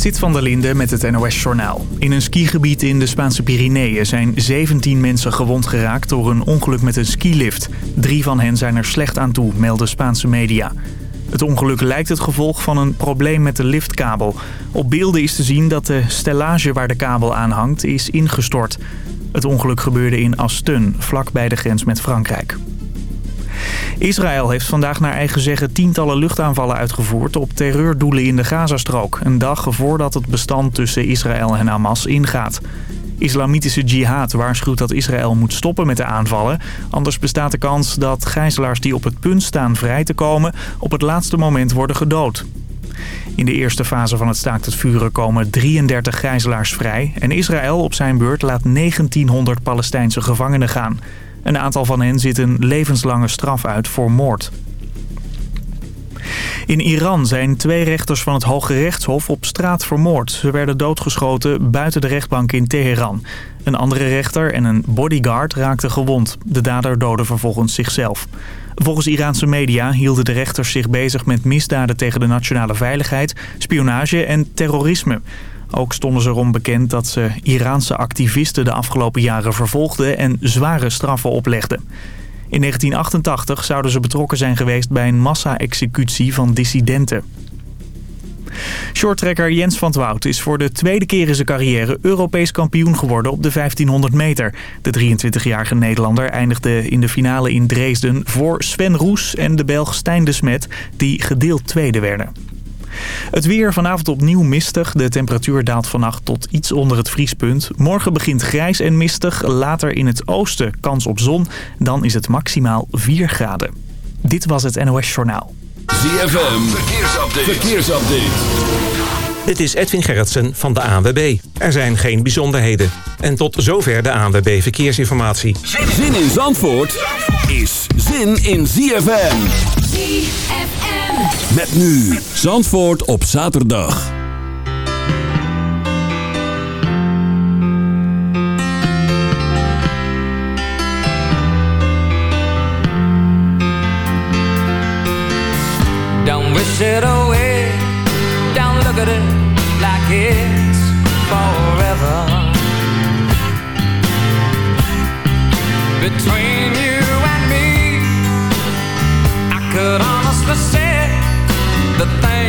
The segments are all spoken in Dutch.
Zit van der Linde met het NOS-journaal. In een skigebied in de Spaanse Pyreneeën zijn 17 mensen gewond geraakt door een ongeluk met een skilift. Drie van hen zijn er slecht aan toe, melden Spaanse media. Het ongeluk lijkt het gevolg van een probleem met de liftkabel. Op beelden is te zien dat de stellage waar de kabel aan hangt is ingestort. Het ongeluk gebeurde in Astun, vlak bij de grens met Frankrijk. Israël heeft vandaag naar eigen zeggen tientallen luchtaanvallen uitgevoerd op terreurdoelen in de Gazastrook. Een dag voordat het bestand tussen Israël en Hamas ingaat. Islamitische jihad waarschuwt dat Israël moet stoppen met de aanvallen. Anders bestaat de kans dat gijzelaars die op het punt staan vrij te komen op het laatste moment worden gedood. In de eerste fase van het staakt het vuren komen 33 gijzelaars vrij... en Israël op zijn beurt laat 1900 Palestijnse gevangenen gaan. Een aantal van hen zit een levenslange straf uit voor moord. In Iran zijn twee rechters van het Hoge Rechtshof op straat vermoord. Ze werden doodgeschoten buiten de rechtbank in Teheran. Een andere rechter en een bodyguard raakten gewond. De dader doodde vervolgens zichzelf. Volgens Iraanse media hielden de rechters zich bezig met misdaden tegen de nationale veiligheid, spionage en terrorisme. Ook stonden ze erom bekend dat ze Iraanse activisten de afgelopen jaren vervolgden en zware straffen oplegden. In 1988 zouden ze betrokken zijn geweest bij een massa-executie van dissidenten. Shorttrekker Jens van Wout is voor de tweede keer in zijn carrière Europees kampioen geworden op de 1500 meter. De 23-jarige Nederlander eindigde in de finale in Dresden voor Sven Roes en de Belg Stijn de Smet die gedeeld tweede werden. Het weer vanavond opnieuw mistig. De temperatuur daalt vannacht tot iets onder het vriespunt. Morgen begint grijs en mistig. Later in het oosten kans op zon. Dan is het maximaal 4 graden. Dit was het NOS Journaal. ZFM, verkeersupdate. verkeersupdate. Dit is Edwin Gerritsen van de ANWB. Er zijn geen bijzonderheden. En tot zover de ANWB Verkeersinformatie. Zin in Zandvoort is zin in ZFM. ZFM. Met nu Zandvoort op zaterdag. Don't wish it away. Don't look at it like it's forever. Between you and me, I could honestly say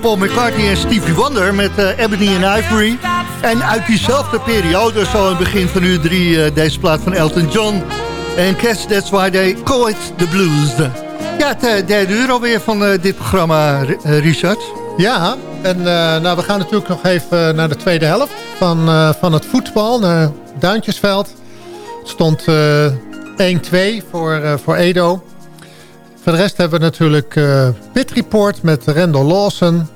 Paul McCartney en Stevie Wonder met Ebony and Ivory. En uit diezelfde periode, zo in het begin van uur drie, deze plaat van Elton John. En Cats, That's Why They Call It The Blues. Ja, het derde uur alweer van dit programma, Richard. Ja, en nou, we gaan natuurlijk nog even naar de tweede helft van, van het voetbal, naar Duintjesveld. Stond 1-2 voor, voor Edo. Voor de rest hebben we natuurlijk uh, Pit Report met Randall Lawson.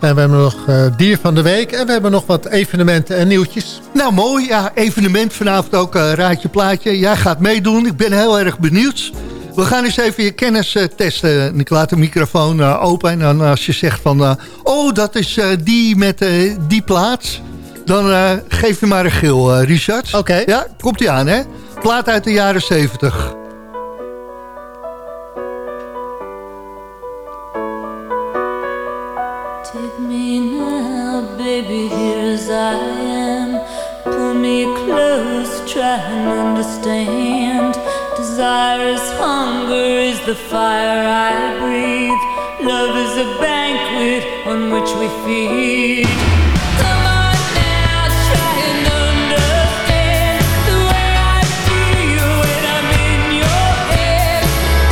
En we hebben nog uh, Dier van de Week. En we hebben nog wat evenementen en nieuwtjes. Nou, mooi. Ja, evenement vanavond ook. Uh, raadje plaatje. Jij gaat meedoen. Ik ben heel erg benieuwd. We gaan eens even je kennis testen. Ik laat de microfoon open. En dan als je zegt van... oh, dat is die met die plaats. Dan geef je maar een geel, Richard. Oké. Ja, komt ie aan, hè? Plaat uit de jaren 70. Desirous hunger is the fire I breathe. Love is a banquet on which we feed. Come on now, try and understand the way I feel when I'm in your head.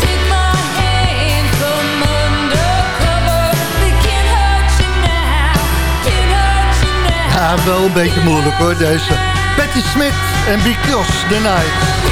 Take my hand, come undercover. They can't hurt you now, can't hurt you now. Ja, wel een beetje deze. Betty Smith en Because the Night.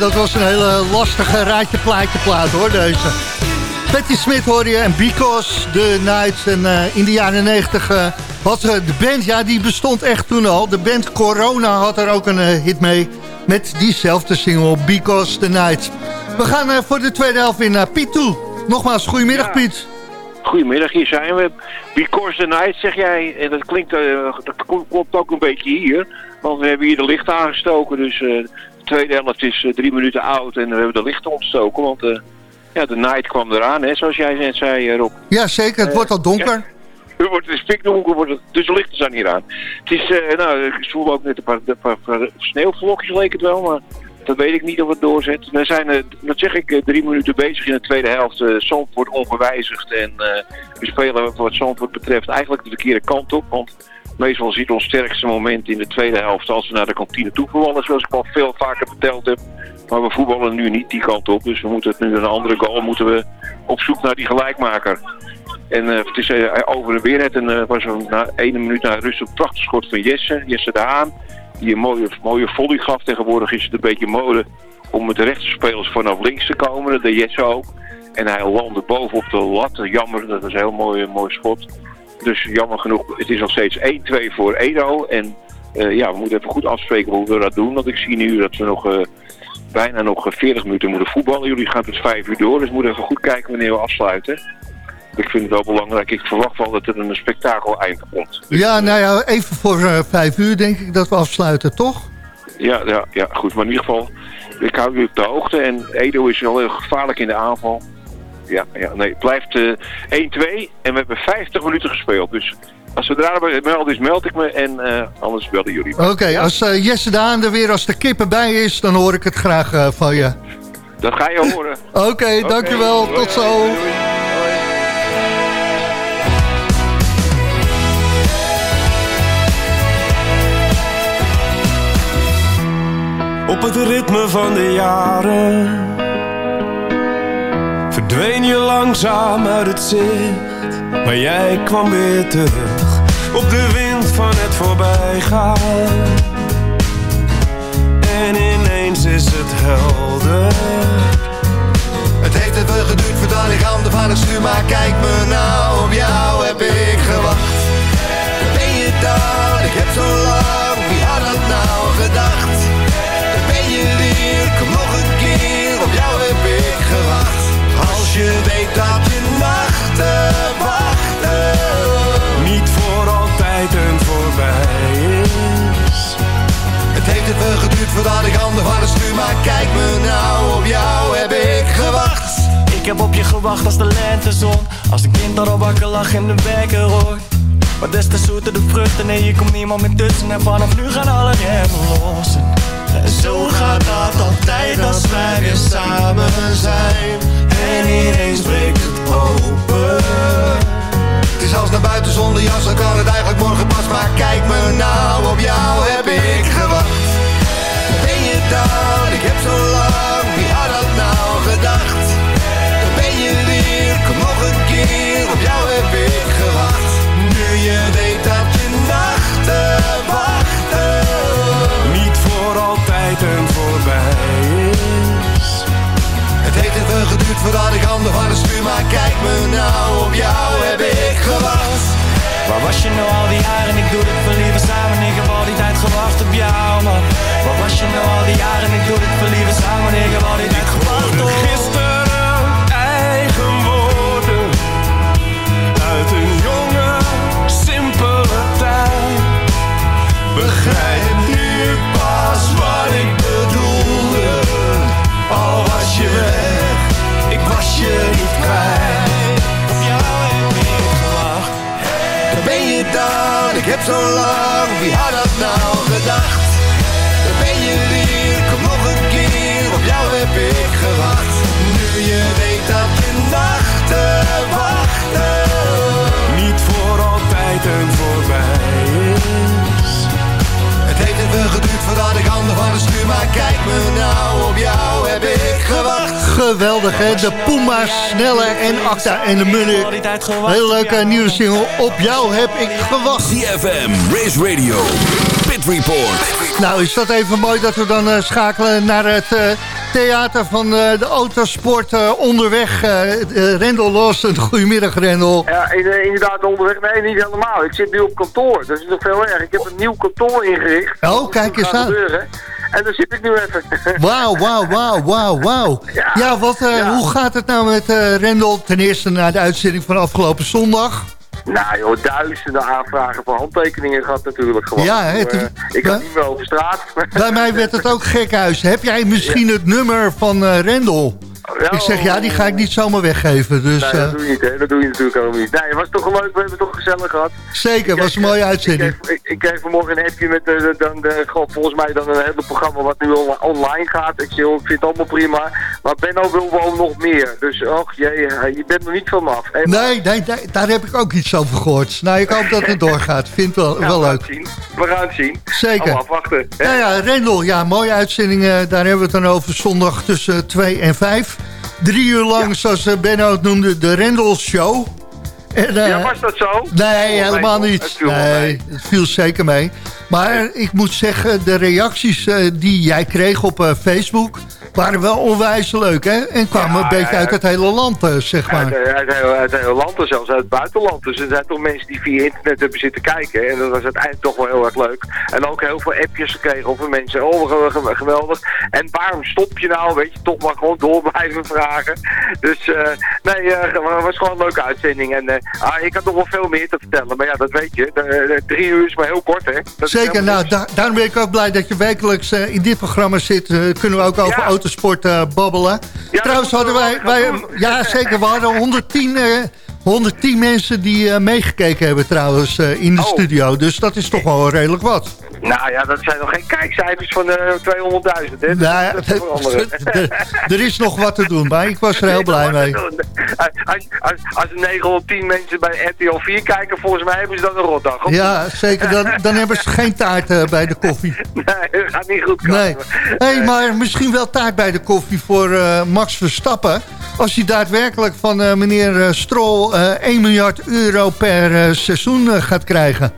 Dat was een hele lastige raadje plaatje plaat hoor, deze. Betty Smith hoor je en Because the Nights. En eh, in de jaren 90 uh, had uh, de band, ja die bestond echt toen al. De band Corona had er ook een eh, hit mee. Met diezelfde single, Because the Nights. We gaan eh, voor de tweede helft weer naar Piet toe. Nogmaals, goedemiddag Ja. Piet. Goedemiddag, hier zijn we. Because the night, zeg jij. En dat klinkt, eh, dat klopt ook een beetje hier. Want we hebben hier de lichten aangestoken. Dus eh, tweede helft is eh, drie minuten oud en we hebben de lichten ontstoken. Want eh, ja, de night kwam eraan, hè, zoals jij net zei, eh, Rob. Ja, zeker. Het wordt al donker. Het wordt het is pikdonker, wordt het, dus de lichten zijn hier aan. Het is, eh, nou, ik voel ook net een paar, een paar, paar sneeuwvlokjes leek het wel, maar dat weet ik niet of het doorzet. We zijn, eh, dat zeg ik, drie minuten bezig in de tweede helft. Uh, Zandvoort ongewijzigd en we spelen wat Zandvoort betreft eigenlijk de verkeerde kant op. Want meestal ziet ons sterkste moment in de tweede helft als we naar de kantine toe voetballen, zoals ik al veel vaker verteld heb. Maar we voetballen nu niet die kant op. Dus we moeten het nu een andere goal moeten we op zoek naar die gelijkmaker. En eh, het is eh, over en weer net. En eh, was er na ene minuut na rust een prachtig schot van Jesse. Jesse de. Die een mooie, mooie volley gaf. Tegenwoordig is het een beetje mode om met de rechterspelers vanaf links te komen. Dat deed Jesse ook. En hij landde bovenop de lat. Jammer, dat was een heel mooi, mooi schot. Dus jammer genoeg, het is nog steeds 1-2 voor Edo. En eh, ja, we moeten even goed afspreken hoe we dat doen. Want ik zie nu dat we nog eh, bijna nog eh, 40 minuten moeten voetballen. Jullie gaan dus 5 uur door, dus we moeten even goed kijken wanneer we afsluiten. Ik vind het wel belangrijk. Ik verwacht wel dat er een spektakel eind komt. Ja, nou ja, even voor eh, vijf uur denk ik dat we afsluiten, toch? Ja, ja, ja, goed. Maar in ieder geval, ik hou u op de hoogte. En Edo is wel heel gevaarlijk in de aanval. Ja, ja nee, het blijft eh 1-2 en we hebben 50 minuten gespeeld. Dus als we daar melden is, meld ik me en eh, anders belden jullie. Oké, als eh, Jesse Daan er weer als de kippen bij is, dan hoor ik het graag eh, van je. Dat ga je horen. Oké, dankjewel. Tot zo. doei, doei. Op het ritme van de jaren Verdween je langzaam uit het zicht Maar jij kwam weer terug. Op de wind van het voorbijgaan. En ineens is het helder voordat ik handen van het stuur Maar kijk me nou, op jou heb ik gewacht. Ik heb op je gewacht als de lentezon Als de kind al wakker lag in de wekker hoort Maar des te zoeter de vruchten Nee, je komt niemand meer tussen. En vanaf nu gaan alle remmen los. En zo gaat dat altijd als wij weer samen zijn. En ineens breekt het open. Het is als naar buiten zonder jas, dan kan het eigenlijk morgen pas. Maar kijk me nou, op jou heb ik gewacht Dan, ik heb zo lang, wie had dat nou gedacht? Ben je weer, kom nog een keer, op jou heb ik gewacht. Nu je weet dat je nachten wachten. Niet voor altijd en voorbij is. Het heeft even geduurd voordat ik handen van het stuur Maar kijk me nou, op jou heb ik gewacht Waar was je nou al die jaren? Ik doe dit voor liever samen. Ik heb al die tijd gewacht op jou, man. Waar was je nou al die jaren? Ik doe dit voor liever samen. Ik heb al die tijd gewacht op Gisteren eigen woorden Uit een jonge, simpele tijd. Begrijp nu pas wat ik bedoelde. Al was je weg, ik was je niet kwijt ik heb zo lang, wie had dat nou gedacht? Daar ben je weer, kom nog een keer, op jou heb ik gewacht. Nu je weet dat je nachten wachten. Niet voor altijd en voorbij is. Het heeft even geduurd voordat ik handen van het stuur Maar kijk me nou, op jou heb ik gewacht Geweldig, hè? De Puma, Snelle en Acta en de gewacht Heel leuke nieuwe single. Op jou heb ik gewacht. CFM, Race Radio, Pit Report. Nou, is dat even mooi dat we dan eh, schakelen naar het eh, theater van eh, de autosport onderweg. Rendel Lawson, goedemiddag Rendel. Ja, in- inderdaad onderweg. Nee, niet helemaal. Ik zit nu op kantoor. Dat is nog veel erg. Ik heb een nieuw kantoor ingericht. Oh, kijk eens aan. gebeuren. En daar zit ik nu even. Wauw, wauw, wauw, wauw, wauw. Ja. Ja, wat, eh, Ja. hoe gaat het nou met eh Rendel? Ten eerste na de uitzending van afgelopen zondag. nou joh, duizenden aanvragen voor handtekeningen gehad natuurlijk gewoon. Ja, hè, Eh, ik kan ja. niet meer over straat. Bij mij werd het ook gek huis. Heb jij misschien het nummer van Rendel? Ja, Ik zeg, ja, die ga ik niet zomaar weggeven. Dus Nee, eh, dat doe je niet, hè. Dat doe je natuurlijk helemaal niet. Nee, het was toch leuk. We hebben het toch gezellig gehad. zeker, was een mooie uitzending. Ik, ik, ik kreeg vanmorgen een appje met de, dan de, volgens mij dan een hele programma wat nu on- online gaat. Ik, ik vind het allemaal prima. Maar Benno wil wel nog meer. Dus, och jee, eh, je bent nog niet van me af. Nee, nee, nee, daar heb ik ook iets over gehoord. Nou, ik hoop dat het doorgaat. Vind wel, Nou, wel we leuk. gaan het zien. we gaan het zien. Zeker. Afwachten. Ja, ja, Rendel, ja, mooie uitzending. eh, daar hebben we het dan over zondag tussen 2 en 5. Drie uur lang, zoals eh, Benno het noemde, de Rendel Show. En, eh, ja, was dat zo? Nee, helemaal niet. het nee, het viel zeker mee. Maar ik moet zeggen, de reacties eh, die jij kreeg op eh, Facebook... waren wel onwijs leuk, hè? En kwamen Ja, een beetje ja, uit het hele land, eh, zeg maar. Uit, uit, uit, uit heel land zelfs uit het buitenland. Dus er zijn toch mensen die via internet hebben zitten kijken. En dat was uiteindelijk toch wel heel erg leuk. En ook heel veel appjes gekregen over mensen. Oh, ge- ge- geweldig. En waarom stop je nou? Weet je, toch maar gewoon door blijven vragen. Dus nee, het was gewoon een leuke uitzending. En ah, ik had nog wel veel meer te vertellen. Maar ja, dat weet je. De, de drie uur is maar heel kort, hè. Dat Zeker, nou, da- daarom ben ik ook blij dat je wekelijks eh, in dit programma zit. Eh, kunnen we ook over Ja. autosport eh, babbelen. Trouwens hadden wij, wij ja zeker, we hadden 110, eh, 110 mensen die eh, meegekeken hebben trouwens in de Oh. studio. Dus dat is toch wel redelijk wat. Nou ja, dat zijn nog geen kijkcijfers van eh 200.000, hè. Dat, Nou, dat is veranderen. er- is nog wat te doen, maar ik was er heel blij mee. Als, als, als er 910 mensen bij RTL 4 kijken, volgens mij hebben ze dan een rotdag. of Ja, zeker. Dan, dan hebben ze geen taart eh, bij de koffie. Nee, dat gaat niet goed komen. Nee. Hey, maar misschien wel taart bij de koffie voor eh, Max Verstappen. Als hij daadwerkelijk van eh, meneer eh, Stroll eh 1 miljard euro per eh, seizoen eh, gaat krijgen.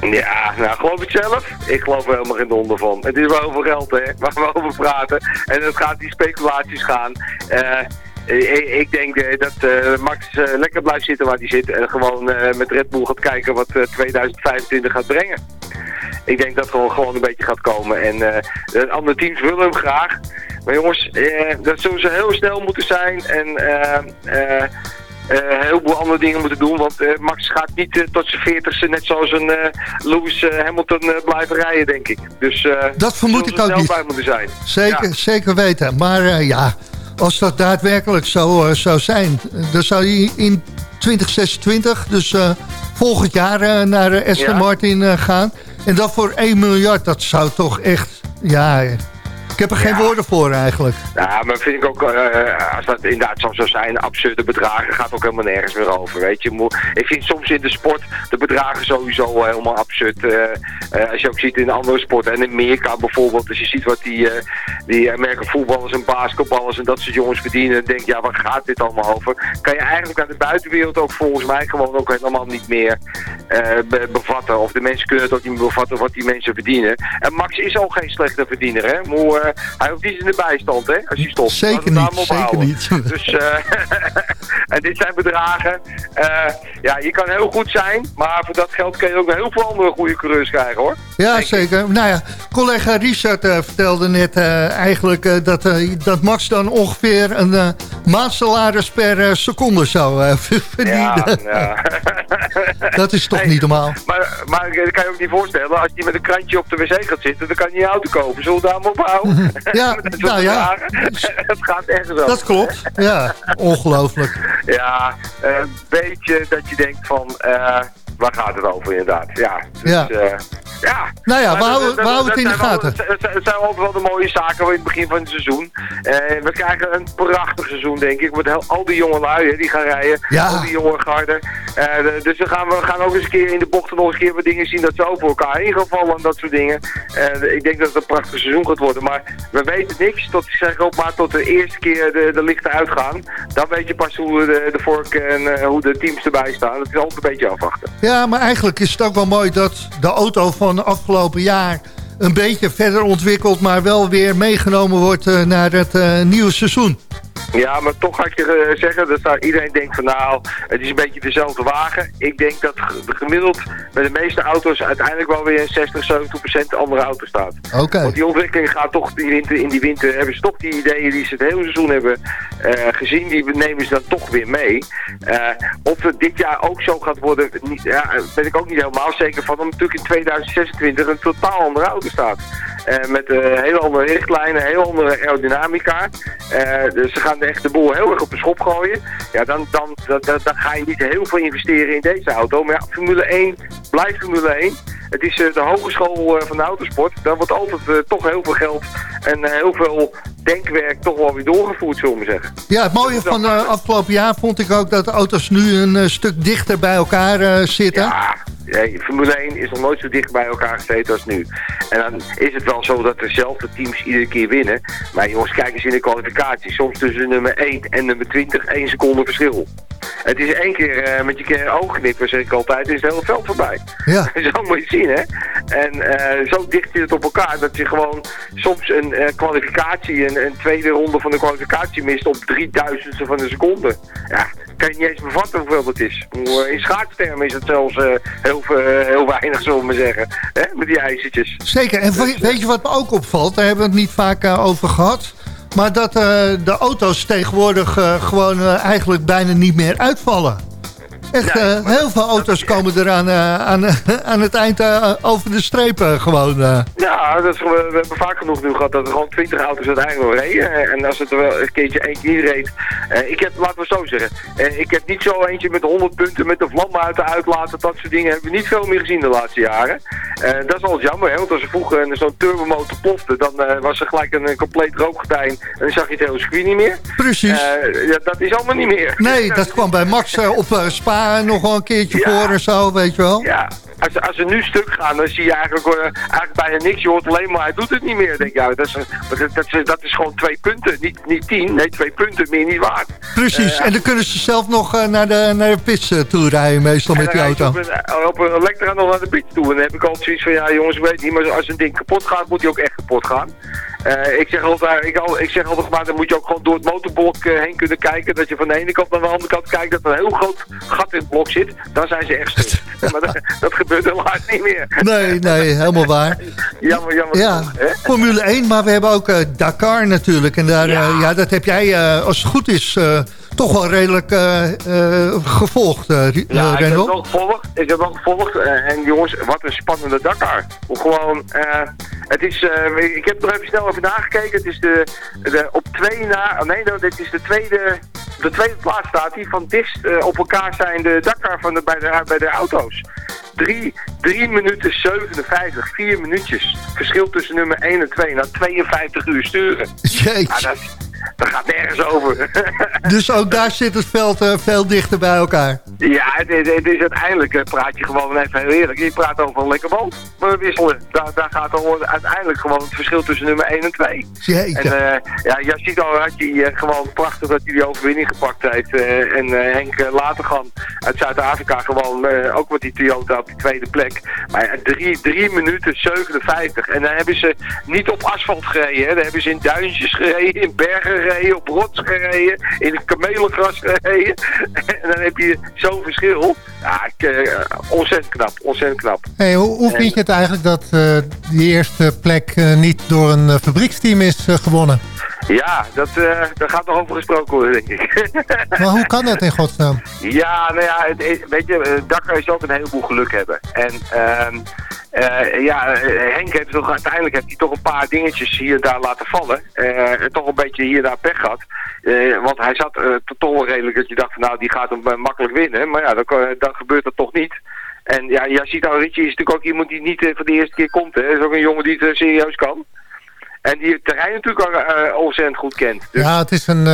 Ja, nou geloof ik zelf? Ik geloof er helemaal geen donder van. Het is wel over geld, hè, waar we over praten. En het gaat die speculaties gaan. Eh, ik, ik denk eh, dat eh, Max eh, lekker blijft zitten waar hij zit. En gewoon eh, met Red Bull gaat kijken wat eh, 2025 gaat brengen. Ik denk dat gewoon, gewoon een beetje gaat komen. En eh, de andere teams willen hem graag. Maar jongens, eh, dat zullen ze heel snel moeten zijn. En eh, eh, eh, een heleboel andere dingen moeten doen. Want eh, Max gaat niet eh, tot zijn veertigste net zoals een eh, Lewis eh, Hamilton eh, blijven rijden, denk ik. Dus eh Dat vermoed ik ook niet. bij moeten zijn. Zeker, Ja. zeker weten. Maar eh, ja, als dat daadwerkelijk zo eh, zou zijn... dan zou hij in 2026, dus eh, volgend jaar, eh, naar eh, Aston Ja. Martin eh, gaan. En dat voor 1 miljard, dat zou toch echt... Ja, ik heb er geen Ja. woorden voor eigenlijk. Ja, maar vind ik ook, eh, als dat inderdaad zo zou zijn, absurde bedragen gaat ook helemaal nergens meer over, weet je. Ik vind soms in de sport de bedragen sowieso helemaal absurd. eh, eh, als je ook ziet in andere sporten, en in Amerika bijvoorbeeld, als je ziet wat die, eh die Amerika voetballers en basketballers en dat soort jongens verdienen, en denk je, ja, waar gaat dit allemaal over? Kan je eigenlijk aan de buitenwereld ook volgens mij gewoon ook helemaal niet meer eh, be- bevatten. Of de mensen kunnen het ook niet meer bevatten wat die mensen verdienen. En Max is ook geen slechte verdiener, hè. Moe, eh, hij hoeft niet in de bijstand, hè, als hij stopt. Zeker niet, zeker op niet. houden. Dus, eh, en dit zijn bedragen. Eh, ja, je kan heel goed zijn, maar voor dat geld kun je ook nog heel veel andere goede coureurs krijgen, hoor. Ja, zeker. Nou ja, collega Richard eh, vertelde net eigenlijk dat, dat Max dan ongeveer een maandsalaris per seconde zou verdienen. Ja, ja. Dat is toch Hey, niet normaal? Maar, maar dat kan je ook niet voorstellen. Als je met een krantje op de wc gaat zitten, dan kan je je auto kopen. Zullen we daar maar ophouden? Ja, nou ja. Het gaat echt zo. Dat klopt. Ja, ongelooflijk. Ja, een beetje dat je denkt van, eh, waar gaat het over inderdaad? Ja, dus, Ja. eh, ja. Nou ja, we houden- we houden het in de gaten. Het zijn- altijd wel de mooie zaken in het begin van het seizoen. Eh, we krijgen een prachtig seizoen, denk ik. Met heel- al die jonge lui hè, die gaan rijden. Ja. Al die jonge garden. De- dus we gaan, we gaan ook eens een keer in de bochten nog eens een keer wat dingen zien dat ze over elkaar heen gaan vallen en dat soort dingen. Eh, ik denk dat het een prachtig seizoen gaat worden. Maar we weten niks tot, zeg ik ook maar, tot de eerste keer de, de lichten uitgaan. Dan weet je pas hoe de, de vork en hoe de teams erbij staan. Dat is altijd een beetje afwachten. Ja, maar eigenlijk is het ook wel mooi dat de auto van afgelopen jaar een beetje verder ontwikkeld, maar wel weer meegenomen wordt eh, naar het eh, nieuwe seizoen. Ja, maar toch ga ik je eh, zeggen dat daar iedereen denkt van nou, het is een beetje dezelfde wagen. Ik denk dat ge- gemiddeld bij de meeste auto's uiteindelijk wel weer een 60, 70 procent andere auto staat. Oké. Want die ontwikkeling gaat toch die winter, in die winter, hebben ze toch die ideeën die ze het hele seizoen hebben eh, gezien, die nemen ze dan toch weer mee. Eh, of het dit jaar ook zo gaat worden, niet, ja, ben ik ook niet helemaal zeker van, omdat natuurlijk in 2026 een totaal andere auto staat. Eh, met eh, hele andere richtlijnen, heel andere aerodynamica. Eh, dus ze gaan echt de boel heel erg op de schop gooien. Ja, dan, dan, dan, dan, dan ga je niet heel veel investeren in deze auto. Maar ja, Formule 1 blijft Formule 1. Het is de hogeschool van de autosport. Daar wordt altijd toch heel veel geld en heel veel denkwerk toch wel weer doorgevoerd, zullen we zeggen. Ja, het mooie van de afgelopen jaar vond ik ook dat de auto's nu een eh, stuk dichter bij elkaar eh, zitten. Ja, hey, Formule 1 is nog nooit zo dicht bij elkaar gezeten als nu. En dan is het wel zo dat dezelfde teams iedere keer winnen. Maar jongens, kijk eens in de kwalificatie. Soms tussen nummer 1 en nummer 20 één seconde verschil. Het is één keer met je keer oog knippen, zeg ik altijd, is het hele veld voorbij. Ja. Zo moet je het zien, hè. En zo dicht zit het op elkaar dat je gewoon soms een kwalificatie, een, een tweede ronde van de kwalificatie mist op drieduizendste van een seconde. Ja, kan je niet eens bevatten hoeveel dat is. In schaatstermen is het zelfs eh, heel, eh, heel weinig, zullen we maar zeggen. Hè? Met die ijzertjes. Zeker. En weet je wat me ook opvalt? Daar hebben we het niet vaak eh, over gehad. Maar dat eh, de auto's tegenwoordig eh, gewoon eh, eigenlijk bijna niet meer uitvallen. Echt, eh, heel veel auto's komen er aan, eh, aan, aan het eind eh, over de strepen gewoon. Ja, dat is, we, hebben vaak genoeg nu gehad dat er gewoon 20 auto's uiteindelijk nog reden. En als het er wel een keertje eentje niet reed. ik heb, laten we zo zeggen, ik heb niet zo eentje met 100 punten met de vlammen uit de uitlaten. Dat soort dingen hebben we niet veel meer gezien de laatste jaren. Dat is wel jammer, hè, want als er vroeger zo'n turbomotor plofte, dan was er gelijk een, compleet rookgordijn. En dan zag je het hele circuit niet meer. Precies. Ja, dat is allemaal niet meer. Nee, dat kwam bij Max op Spa nog wel een keertje voor en zo, weet je wel. Ja, als, als ze nu stuk gaan, dan zie je eigenlijk, eh, eigenlijk bijna niks. Je hoort alleen maar, hij doet het niet meer. Denk je, ja, dat, is, dat, dat, is, dat is gewoon twee punten. Niet, niet tien, nee, twee punten, meer niet waard. Precies, Eh, en dan kunnen ze zelf nog eh, naar, de, naar de pits toe rijden meestal met die auto. Op een, op een Elektra nog naar de pits toe. En dan heb ik altijd zoiets van, ja jongens, ik weet niet, maar als een ding kapot gaat, moet hij ook echt kapot gaan. Ik, zeg altijd, ik, al, ik zeg altijd maar, dan moet je ook gewoon door het motorblok heen kunnen kijken. Dat je van de ene kant naar de andere kant kijkt, dat er een heel groot gat in het blok zit. Dan zijn ze echt stuk. maar dat, dat gebeurt helaas niet meer. Nee, nee, helemaal waar. jammer, jammer. Ja? Formule 1, maar we hebben ook eh, Dakar natuurlijk. En daar, ja. ja, dat heb jij, eh, als het goed is, eh, toch wel redelijk eh, eh, gevolgd, eh, Ri- Ja, eh, ik heb het wel gevolgd. Ik heb wel gevolgd. eh, en jongens, wat een spannende Dakar. Hoe gewoon, eh, het is, eh, ik heb er nog even snel over nagekeken. Het is de, de op twee na, oh nee, dit is de tweede, de tweede plaats staat die van dichtst eh, op elkaar zijn de Dakar van de, bij, de, bij de auto's. 3, 3 minuten 57, 4 minuutjes. Verschil tussen nummer 1 en 2 na 52 uur sturen. Jeetje. Ja, dat, dat gaat nergens over. Dus ook daar zit het veld eh, veel dichter bij elkaar. Ja, het, is- het is uiteindelijk, eh, praat je gewoon even heel eerlijk, je praat over een lekker bal Maar wisselen. Daar, daar gaat dan uiteindelijk gewoon het verschil tussen nummer 1 en 2. Jeetje. En eh ja, al had je eh, gewoon prachtig dat hij die overwinning gepakt heeft. eh, en eh, Henk eh, Latergan uit Zuid-Afrika gewoon eh, ook met die Toyota op die tweede plek. Maar drie minuten 57. En dan hebben ze niet op asfalt gereden. Hè. Dan hebben ze in duintjes gereden, in bergen gereden, op rots gereden, in het kamelengras gereden. en dan heb je zo'n verschil. Ja, ik, eh, ontzettend knap, ontzettend knap. Hey, hoe, hoe vind je het eigenlijk dat eh, die eerste plek eh, niet door een fabrieksteam is gewonnen? Ja, dat, daar gaat nog over gesproken worden, denk ik. Maar hoe kan dat in godsnaam? Ja, nou ja, het weet je, Dakar is ook een heleboel geluk hebben. En eh, ja, eh, Henk heeft uiteindelijk heeft hij toch een paar dingetjes hier daar laten vallen. Eh, en toch een beetje hier daar pech gehad. Eh, want hij zat toch wel redelijk dat je dacht van nou, die gaat hem makkelijk winnen. Maar ja, dan, dan gebeurt dat toch niet. En ja, Yacita Ritchie is natuurlijk ook iemand die niet voor de eerste keer komt. Hè. is ook een jongen die het serieus kan. En die het terrein natuurlijk eh, ontzettend goed kent. Dus Ja, het is een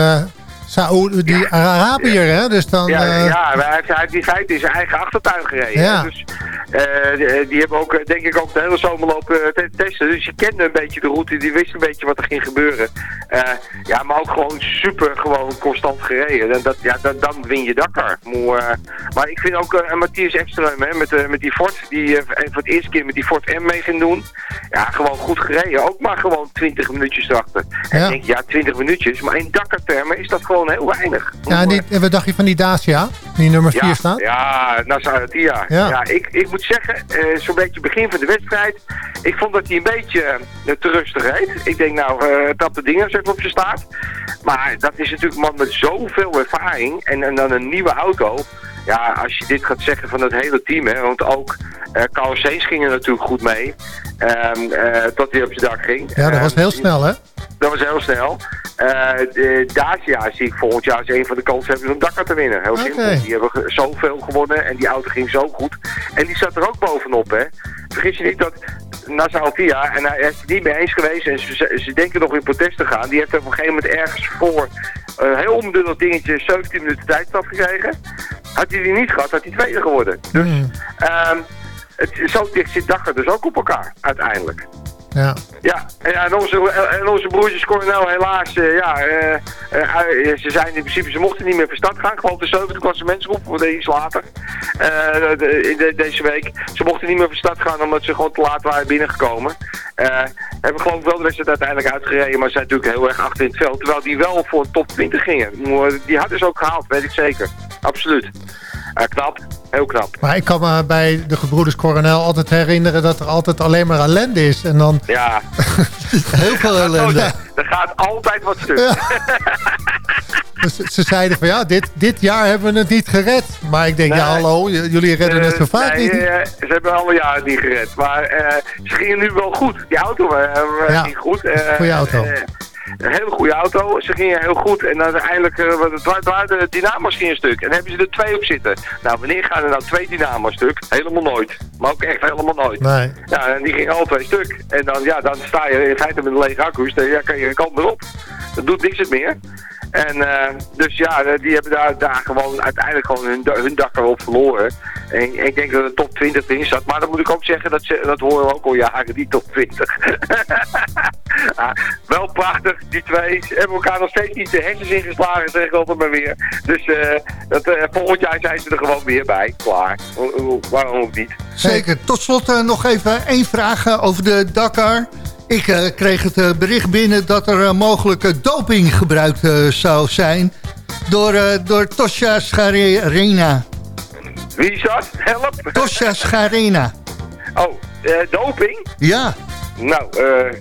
die Arabier, hè? Dus dan... Ja, eh, ja maar hij heeft, in feite in zijn eigen achtertuin gereden. Ja. Dus eh, die, die hebben ook, eh, denk ik, ook de hele zomer lopen te- testen. Dus je kende een beetje de route, die wist een beetje wat er ging gebeuren. Ja, maar ook gewoon super gewoon constant gereden. En dat, ja, dan, dan win je Dakar. Eh, maar ik vind ook Matthias Ekström hè, met, met die Ford, die voor het eerste keer met die Ford M mee ging doen. Ja, gewoon goed gereden. Ook maar gewoon 20 minuutjes erachter. En Ja. ik denk, ja, 20 minuutjes. Maar in Dakar-termen is dat gewoon heel weinig. ja, en die, en wat dacht je van die Dacia? Die nummer 4 Ja, staat? ja, Nasaratia. Ja. Ja. ik, ik moet zeggen, eh, zo'n beetje begin van de wedstrijd, ik vond dat hij een beetje eh, te rustig reed. Ik denk nou, eh dat de dingen even op zijn staat. Maar dat is natuurlijk een man met zoveel ervaring en, en dan een nieuwe auto. Ja, als je dit gaat zeggen van het hele team, hè, want ook eh KOC's gingen natuurlijk goed mee. ehm, eh, tot hij op zijn dak ging. Ja, dat was Ehm, heel snel, hè? dat was heel snel. Eh de Dacia zie ik volgend jaar als een van de kanshebbers om Dakar te winnen. Heel simpel. Die hebben zoveel gewonnen en die auto ging zo goed. En die zat er ook bovenop, hè. Vergis je niet dat Nassau Altia, en hij is het niet mee eens geweest en ze, denken nog in protest te gaan. Die heeft op een gegeven moment ergens voor een heel onbedunneld dingetje 17 minuten tijdstaf gekregen. Had hij die niet gehad, had hij tweede geworden. Dus het, zo dicht zit Dakker dus ook op elkaar, uiteindelijk. Ja. Ja, en, ja, onze, en onze broertjes Coronel helaas, eh, ja, eh, eh, eh, ze zijn in principe, ze mochten niet meer van stad gaan. Ik geloof de zevende klassementsgroep, voor iets later, deze week. Ze mochten niet meer van stad gaan omdat ze gewoon te laat waren binnengekomen. Hebben geloof ik wel de wedstrijd uiteindelijk uitgereden, maar ze zijn natuurlijk heel erg achter in het veld. Terwijl die wel voor top 20 gingen. Die hadden ze ook gehaald, weet ik zeker. Absoluut. Eh, knap, heel knap. Maar ik kan me bij de gebroeders Coronel altijd herinneren dat er altijd alleen maar ellende is. En dan Ja, Heel veel ellende. er gaat altijd wat stuk. dus ze zeiden van ja, dit, dit jaar hebben we het niet gered. Maar ik denk, ja hallo, jullie redden het zo Eh, vaak nee, niet. eh, ze hebben alle jaren niet gered. Maar eh, ze gingen nu wel goed. Die auto eh, Ja, ging goed. Eh, goeie auto. Een hele goede auto. Ze gingen heel goed. En uiteindelijk, wat het wa- het waren de dynamo's gingen stuk. En hebben ze er twee op zitten. Nou, wanneer gaan er nou twee dynamo's stuk? Helemaal nooit. Maar ook echt helemaal nooit. Nee. Ja, en die gingen alle twee stuk. En dan, ja, dan sta je in feite met een lege accu's. Dan ja, kan je geen kant meer op. Dat doet niks het meer. En eh, dus ja, eh, die hebben daar, daar gewoon uiteindelijk gewoon hun, hun dak erop verloren. Ik denk dat de top 20 erin zat. Maar dan moet ik ook zeggen, dat, ze, dat horen we ook al jaren, die top 20. Ah, wel prachtig, die twee hebben elkaar nog steeds niet de hersens ingeslagen, zeg ik altijd maar weer. Dus eh, dat, eh, volgend jaar zijn ze er gewoon weer bij. Klaar. Waarom ook niet? Zeker. Tot slot eh, nog even één vraag over de Dakar. Ik kreeg het bericht binnen dat er mogelijk eh, doping gebruikt zou zijn... door, door Tosja Scharena. Wie is dat? Help! Tosja Scharena. Oh, eh, doping? Ja, Nou, eh,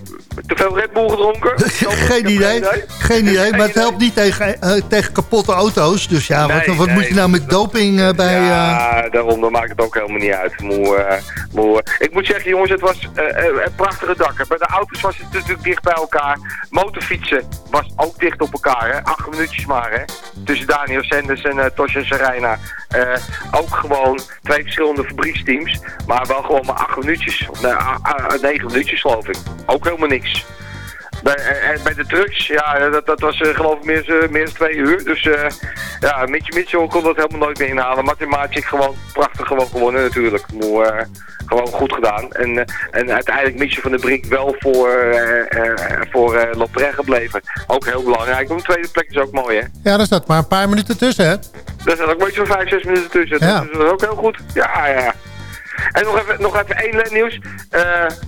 te veel Red Bull gedronken? geen idee. Geen idee, maar het helpt niet tegen, eh, tegen kapotte auto's. Dus ja, wat, Nee, wat moet nee. je nou met doping eh, bij... Ja, daarom dan maakt het ook helemaal niet uit. Moe, moe. Ik moet zeggen, jongens, het was een prachtige dakken. Bij de auto's was het natuurlijk dicht bij elkaar. Motorfietsen was ook dicht op elkaar, hè. Acht minuutjes maar, hè. Tussen Daniel Sanders en uh, Serena. Eh, ook gewoon twee verschillende fabrieksteams. Maar wel gewoon maar acht minuutjes. Of nee, negen minuutjes, geloof ik. Ook helemaal niks. Bij, eh, eh, bij de trucks, ja, dat, dat was eh, geloof ik meer, dan- meer dan twee uur. Dus eh ja, Mitchell Mitchell kon dat helemaal nooit meer inhalen. Martin gewoon prachtig gewoon gewonnen natuurlijk. Gewoon goed gedaan. En, en uiteindelijk Mitchell van der Brink wel voor, voor gebleven. Ook heel belangrijk. Op de tweede plek is ook mooi, hè. Ja, daar staat maar een paar minuten tussen, hè? Daar zat ook een beetje van vijf, zes minuten tussen. Ja. Dus dat is ook heel goed. Ja, ja. En nog even, nog even één nieuws. Eh,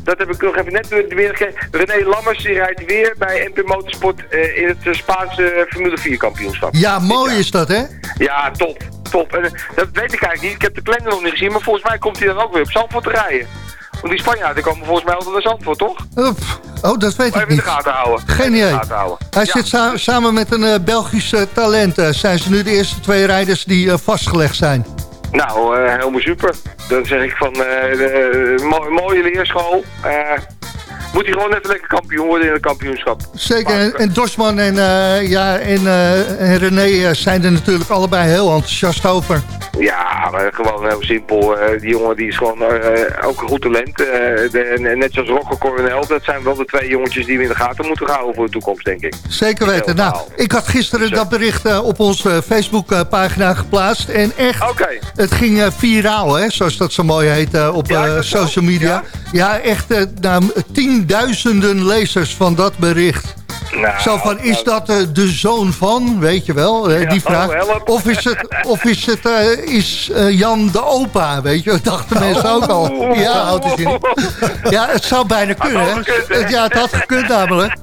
dat heb ik nog even net weer. René Lammers die rijdt weer bij MP Motorsport eh, in het eh, Spaanse Formule 4 kampioenschap. ja, mooi is dat, hè? Ja, top. Top. En, dat weet ik eigenlijk niet. Ik heb de planning nog niet gezien. Maar volgens mij komt hij dan ook weer op Zandvoort te rijden. Want die Spanjaarden komen volgens mij altijd naar Zandvoort, toch? Oep. Oh, dat weet Maar ik even in de niet. gaten houden. Geen idee. gaten houden. Hij Ja. zit sa- samen met een Belgisch talent. zijn ze nu de eerste twee rijders die vastgelegd zijn. Nou, eh, helemaal super. Dan zeg ik van, eh, mo- mooie leerschool. Eh, moet hij gewoon even lekker kampioen worden in het kampioenschap. Zeker. En, en Dorsman en, eh, ja, en, eh, en René eh, zijn er natuurlijk allebei heel enthousiast over. Ja, maar gewoon heel simpel. Eh, die jongen die is gewoon eh, ook een goed talent. Eh, de- net zoals Rocco Coronel, dat zijn wel de twee jongetjes die we in de gaten moeten houden voor de toekomst, denk ik. Zeker weten. Nou, ik had gisteren dat bericht eh, op onze Facebookpagina geplaatst. En echt, Oké. het ging eh, viraal, hè, zoals dat zo mooi heet eh, op Ja, eh, social media. Ja, echt eh, nou, tienduizenden lezers van dat bericht. Nou, Zo van, is nou, dat eh, de zoon van, weet je wel, eh, Ja, die vraag. oh, help. of is het, of is, het eh, is Jan de opa, weet je, dachten mensen ook al. Oh. Ja, het in. Ja, het zou bijna kunnen, hè. Ja, het had gekund namelijk.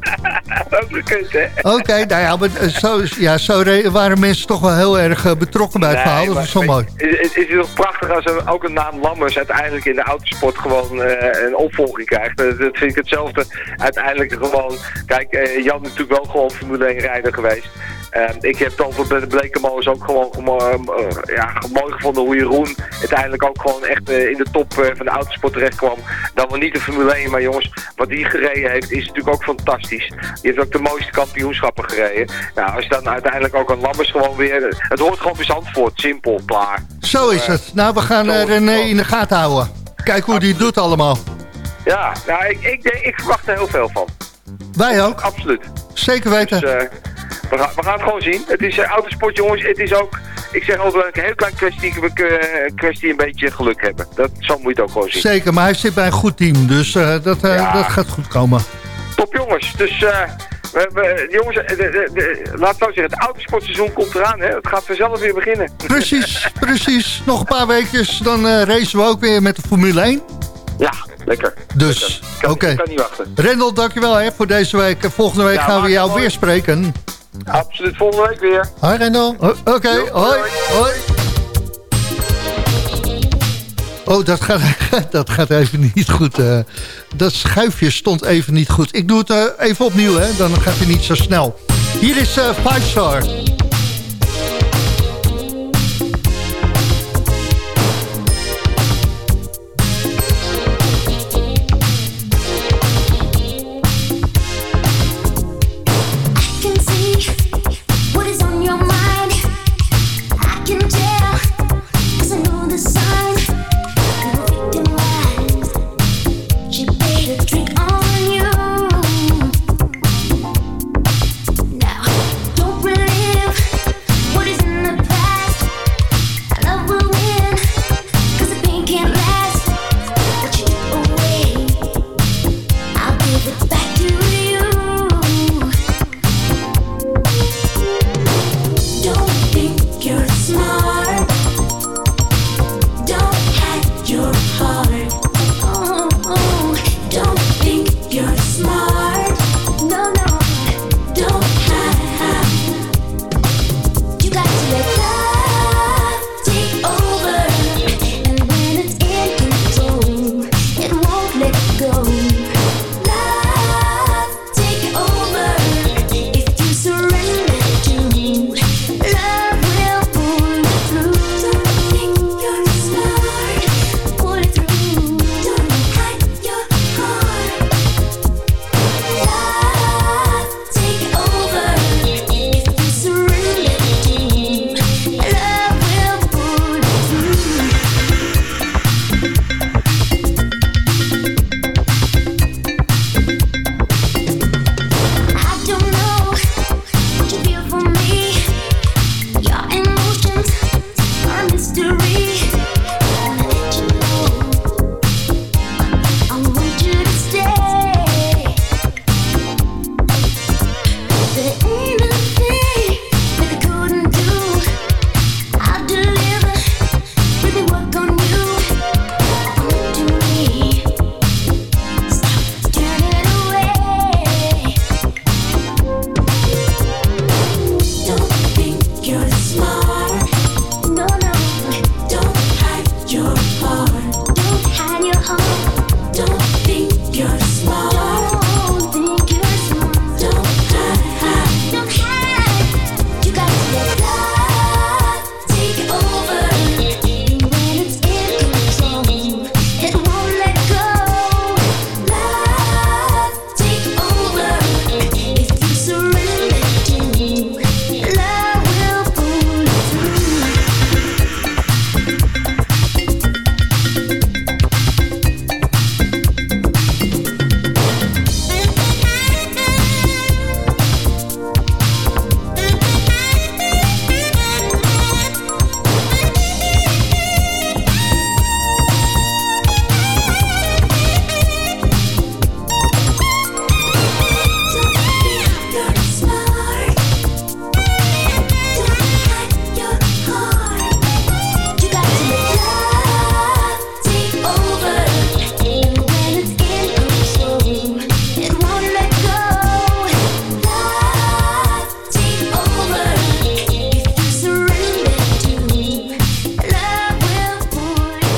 Oké, nou ja, maar zo, ja, zo re- waren mensen toch wel heel erg betrokken bij het Nee, verhaal. Dat maar is mooi. je, Is, is het toch prachtig als er ook een naam Lammers uiteindelijk in de autosport gewoon een opvolging krijgt. Dat, vind ik hetzelfde. Uiteindelijk gewoon, kijk, eh, Jan is natuurlijk wel gewoon Formule 1 rijder geweest. Eh, ik heb het over bij de Blekenmoos ook gewoon, gewoon eh, ja, mooi gevonden hoe Jeroen uiteindelijk ook gewoon echt eh, in de top eh, van de autosport terecht kwam. Dan wel niet de Formule 1, maar jongens, wat hij gereden heeft is natuurlijk ook fantastisch. Die heeft ook de mooiste kampioenschappen gereden. Nou, als je dan uiteindelijk ook een Lammers gewoon weer... Het hoort gewoon bij Zandvoort, simpel, klaar. Zo is het. Nou, we gaan René in de gaten houden. Kijk hoe die het doet allemaal. Ja, nou, ik, ik, ik verwacht er heel veel van. Wij ook. Absoluut. Zeker Dus weten. eh, we, gaan, we gaan het gewoon zien. Het is uh, autosport, jongens. Het is ook ik zeg wel een heel klein kwestie, eh, kwestie een beetje geluk hebben. Dat, zo moet je het ook gewoon zien. Zeker, maar hij zit bij een goed team, dus eh, dat, eh, Ja. dat gaat goed komen. Top jongens, dus eh, we, we- jongens, eh, de, de, de- laat het zo zeggen, het autosportseizoen komt eraan, hè. Het gaat vanzelf weer beginnen. Precies, precies. Nog een paar weekjes, dan eh racen we ook weer met de Formule 1. Ja, lekker. Dus, oké. Ik kan niet wachten. Rendel, dankjewel hè, voor deze week. Volgende week Ja, gaan we jou mooi. weer spreken. Absoluut, volgende week weer. Hoi Rendel. Oké, hoi, hoi. Oh, dat gaat, dat gaat even niet goed. eh. dat schuifje stond even niet goed. Ik doe het eh, even opnieuw, hè. dan gaat hij niet zo snel. Hier is eh Five Star.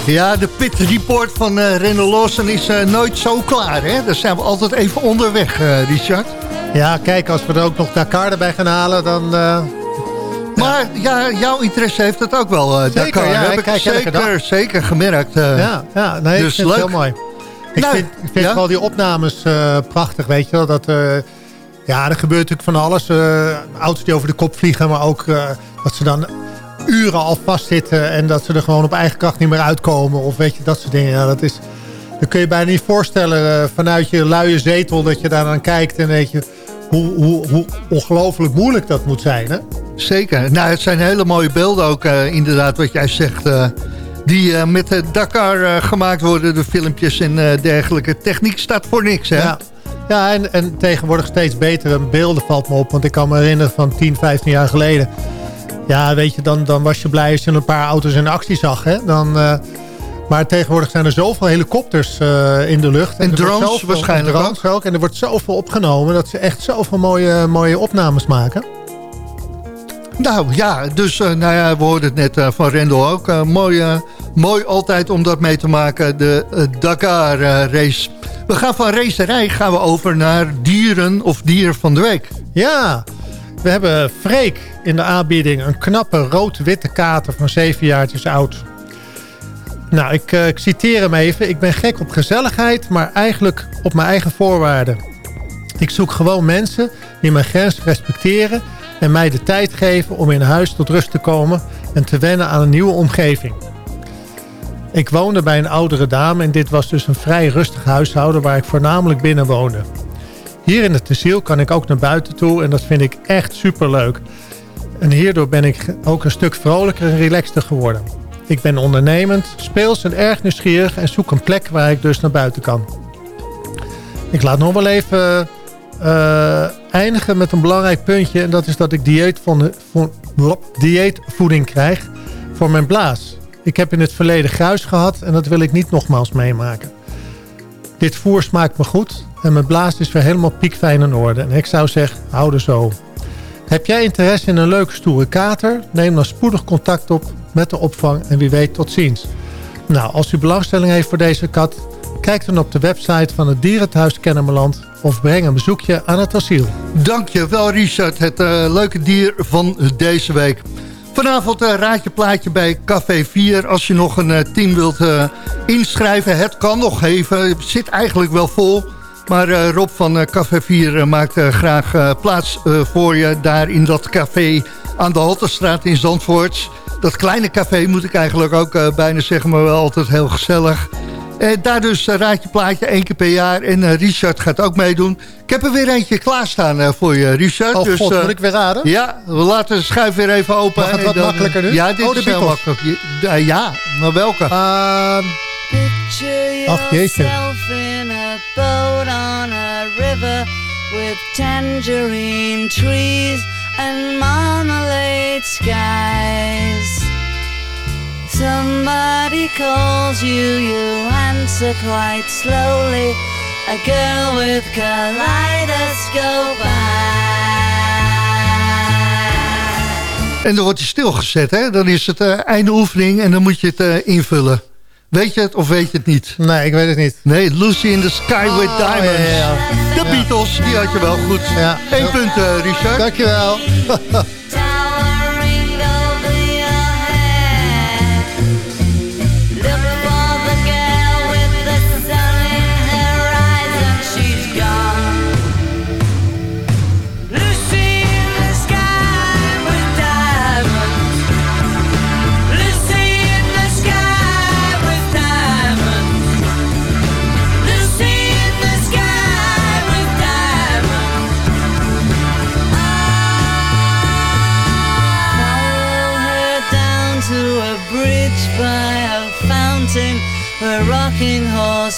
Ja, de pit report van eh Rendel Lawson is eh, nooit zo klaar. Hè? Daar zijn we altijd even onderweg, eh, Richard. Ja, kijk, als we er ook nog Dakar erbij gaan halen, dan... Maar ja, jouw interesse heeft het ook wel, Zeker, Dakar. ja, heb ik kijk zeker, zeker gemerkt. ja, ja, nee, dus ik vind leuk. het heel mooi. Ik Nou, vind, ik vind ja? vooral die opnames prachtig, weet je wel. Dat, ja, er gebeurt natuurlijk van alles. auto's die over de kop vliegen, maar ook dat ze dan uren al vastzitten... en dat ze er gewoon op eigen kracht niet meer uitkomen. Of weet je, dat soort dingen. Ja, dat is, dat kun je bijna niet voorstellen eh, vanuit je luie zetel... dat je daar aan kijkt en weet je hoe, hoe, hoe ongelooflijk moeilijk dat moet zijn. Hè? Zeker. Nou, het zijn hele mooie beelden ook eh, inderdaad wat jij zegt. eh, die met de Dakar gemaakt worden, de filmpjes en dergelijke. Techniek staat voor niks, hè? Ja, ja en, en tegenwoordig steeds betere beelden valt me op. Want ik kan me herinneren van 10, 15 jaar geleden. Ja, weet je, dan, dan was je blij als je een paar auto's in actie zag. Hè? Dan, eh, maar tegenwoordig zijn er zoveel helikopters eh, in de lucht. En drones zoveel- waarschijnlijk drones ook. En er wordt zoveel opgenomen dat ze echt zoveel mooie, mooie opnames maken. Nou ja, dus eh, nou ja, we hoorden het net van Rendel ook. Eh, mooi, mooi altijd om dat mee te maken, de Dakar race. We gaan van racerij gaan we over naar dieren of dier van de week. Ja, we hebben Freek in de aanbieding. Een knappe rood-witte kater van zeven jaartjes oud. Nou, ik, ik citeer hem even. Ik ben gek op gezelligheid, maar eigenlijk op mijn eigen voorwaarden. Ik zoek gewoon mensen die mijn grens respecteren... en mij de tijd geven om in huis tot rust te komen... en te wennen aan een nieuwe omgeving. Ik woonde bij een oudere dame en dit was dus een vrij rustig huishouden... waar ik voornamelijk binnen woonde. Hier in het Tessiel kan ik ook naar buiten toe en dat vind ik echt superleuk. En hierdoor ben ik ook een stuk vrolijker en relaxter geworden. Ik ben ondernemend, speels en erg nieuwsgierig en zoek een plek waar ik dus naar buiten kan. Ik laat nog wel even eh, eindigen met een belangrijk puntje. En dat is dat ik dieetvoeding, dieetvoeding krijg voor mijn blaas. Ik heb in het verleden gruis gehad en dat wil ik niet nogmaals meemaken. Dit voer smaakt me goed en mijn blaas is weer helemaal piekfijn in orde. En ik zou zeggen, hou er zo. Heb jij interesse in een leuke stoere kater? Neem dan spoedig contact op met de opvang en wie weet tot ziens. Nou, als u belangstelling heeft voor deze kat... kijk dan op de website van het Dierenthuis Kennemerland... of breng een bezoekje aan het asiel. Dankjewel Richard, het eh, leuke dier van deze week. Vanavond uh, raad je plaatje bij Café 4. Als je nog een eh, team wilt inschrijven, het kan nog even. Zit eigenlijk wel vol. Maar eh, Rob van eh, Café 4 eh, maakt eh, graag eh, plaats eh, voor je daar in dat café aan de Halterstraat in Zandvoort. Dat kleine café moet ik eigenlijk ook eh, bijna zeggen, maar wel altijd heel gezellig. Daar dus eh, raad je plaatje één keer per jaar. En Richard gaat ook meedoen. Ik heb er weer eentje klaarstaan eh, voor je, Richard. Oh dus, god, moet ik weer raden? Ja, we laten de schuif weer even open. Mag het En wat dan- makkelijker nu? Ja, dit Oh, de is heel makkelijk. Ja, maar welke? Ehm, Ach, jeetje. A boat on a river with tangerine trees and marmalade skies. Somebody calls you, you answer quite slowly. A girl with kaleidoscope eyes. En dan wordt hij stilgezet, hè? Dan is het eh, einde oefening en dan moet je het eh, invullen. Weet je het of weet je het niet? Nee, ik weet het niet. Nee, Lucy in the Sky with Oh, Diamonds. ja, ja. De Beatles, die had je wel goed. Ja. Eén punt, eh, Richard. Dankjewel.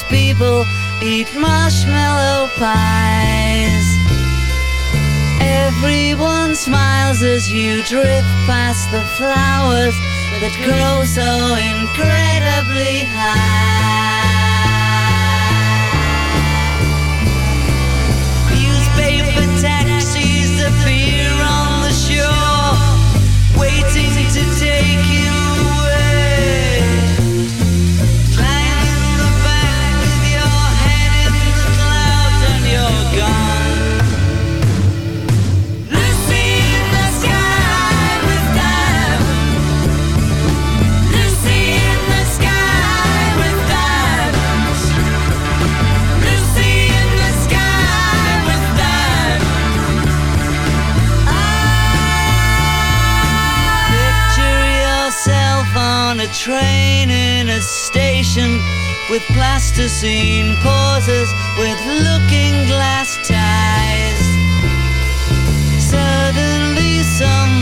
people eat marshmallow pies. Everyone smiles as you drift past the flowers that grow so incredibly high. Train in a station with plasticine pauses with looking glass ties. Suddenly someone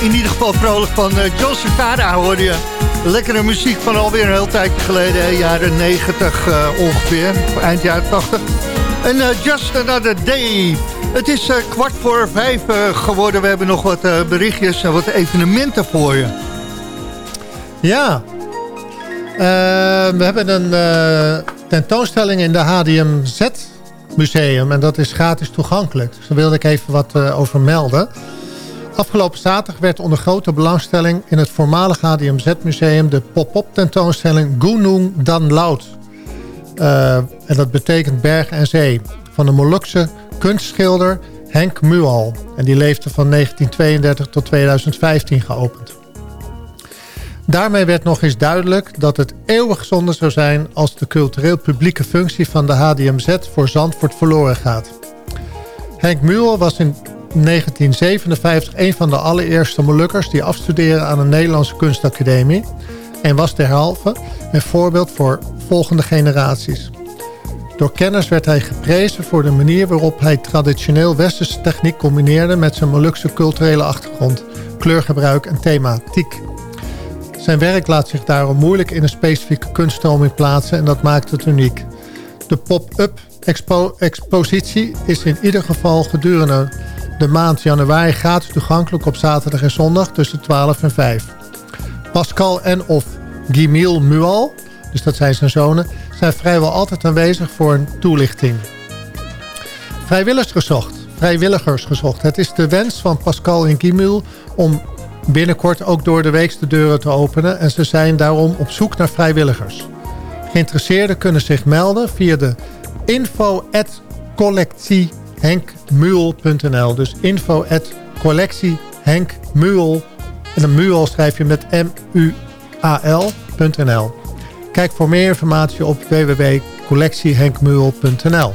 in ieder geval vrolijk van. eh John Cicada hoorde je. Lekkere muziek van alweer een heel tijdje geleden. Jaren 90 eh, ongeveer. Eind jaren 80. En eh, Just Another Day. Het is kwart voor vijf geworden. We hebben nog wat berichtjes en wat evenementen voor je. Ja. We hebben een tentoonstelling in de HDMZ Museum. En dat is gratis toegankelijk. Dus daar wilde ik even wat eh, over melden. Afgelopen zaterdag werd onder grote belangstelling... in het voormalige HDMZ Museum... de pop-up tentoonstelling Gunung Dan Laut. Eh, en dat betekent berg en zee. Van de Molukse kunstschilder Henk Mual. En die leefde van 1932 tot 2015 geopend. Daarmee werd nog eens duidelijk dat het eeuwig zonde zou zijn... als de cultureel publieke functie van de HDMZ voor Zandvoort verloren gaat. Henk Muel was in 1957 een van de allereerste Molukkers... die afstuderen aan een Nederlandse kunstacademie... en was derhalve een voorbeeld voor volgende generaties. Door kenners werd hij geprezen voor de manier waarop hij traditioneel westerse techniek combineerde... met zijn Molukse culturele achtergrond, kleurgebruik en thematiek... Zijn werk laat zich daarom moeilijk in een specifieke kunststroming plaatsen en dat maakt het uniek. De pop-up expo expositie is in ieder geval gedurende de maand januari gratis toegankelijk op zaterdag en zondag tussen 12 en 5. Pascal en of Gimil Mual, dus dat zijn zijn zonen, zijn vrijwel altijd aanwezig voor een toelichting. Vrijwilligers gezocht. Vrijwilligers gezocht. Het is de wens van Pascal en Gimil om binnenkort ook door de week de deuren te openen... en ze zijn daarom op zoek naar vrijwilligers. Geïnteresseerden kunnen zich melden via de info collectiehenkmuul.nl. Dus info collectiehenkmuul. En een muul schrijf je met M-U-A-L.nl. Kijk voor meer informatie op www.collectiehenkmuul.nl.